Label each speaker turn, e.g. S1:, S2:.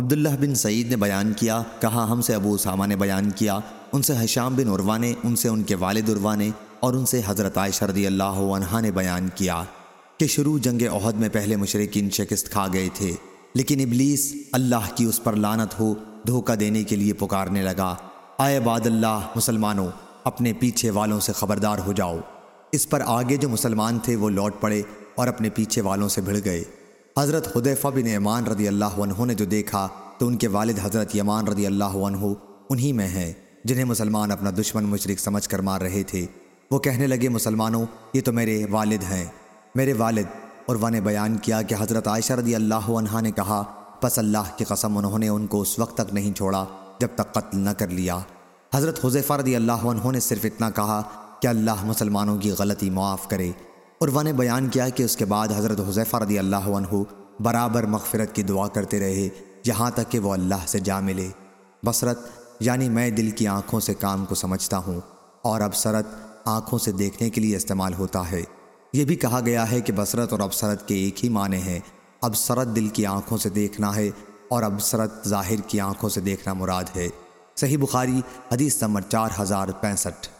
S1: عبداللہ بن سعید نے بیان کیا، کہا، ہم سے ابو اسامہ نے بیان کیا، ان سے حشام بن عروا نے، ان سے ان کے والد عروا نے اور ان سے حضرت عائشہ رضی اللہ عنہ نے بیان کیا کہ شروع جنگ عہد میں پہلے مشرقین شکست کھا گئے تھے، لیکن ابلیس اللہ کی اس پر لانت ہو، دھوکہ دینے کے لیے پکارنے لگا۔ آئے بعد اللہ، مسلمانوں، اپنے پیچھے والوں سے خبردار ہو جاؤ۔ اس پر آگے جو مسلمان تھے وہ لوٹ پڑے اور اپنے پیچھے والوں سے بھڑ گئے۔ حضرت حدیفہ بن ایمان رضی اللہ عنہ نے جو دیکھا تو ان کے والد حضرت یمان رضی اللہ عنہ انہی میں ہیں، جنہیں مسلمان اپنا دشمن مشرق سمجھ کر مار رہے تھے۔ وہ کہنے لگے، مسلمانوں، یہ تو میرے والد ہیں۔ میرے والد، اور وہ نے بیان کیا کہ حضرت عائشہ رضی اللہ عنہ نے کہا پس اللہ کی قسم انہوں نے ان کو اس وقت تک نہیں چھوڑا جب تک قتل نہ کر لیا۔ حضرت حضیفہ رضی اللہ عنہ نے صرف اتنا کہا کہ اللہ مسلمانوں کی غلطی معاف کرے۔ اور وہ نے بیان کیا کہ اس کے بعد حضرت حضیفہ رضی اللہ عنہ برابر مغفرت کی دعا کرتے رہے، یہاں تک کہ وہ اللہ سے جا ملے۔ بصرت یعنی میں دل کی آنکھوں سے کام کو سمجھتا ہوں اور ابصرت، آنکھوں سے دیکھنے کے لیے استعمال ہوتا ہے۔ یہ بھی کہا گیا ہے کہ بصرت اور ابصرت کے ایک ہی معنی ہیں۔ ابصرت دل کی آنکھوں سے دیکھنا ہے اور ابصرت ظاہر کی آنکھوں سے دیکھنا مراد ہے۔ صحیح بخاری، حدیث نمبر چار ہزار پینسٹھ۔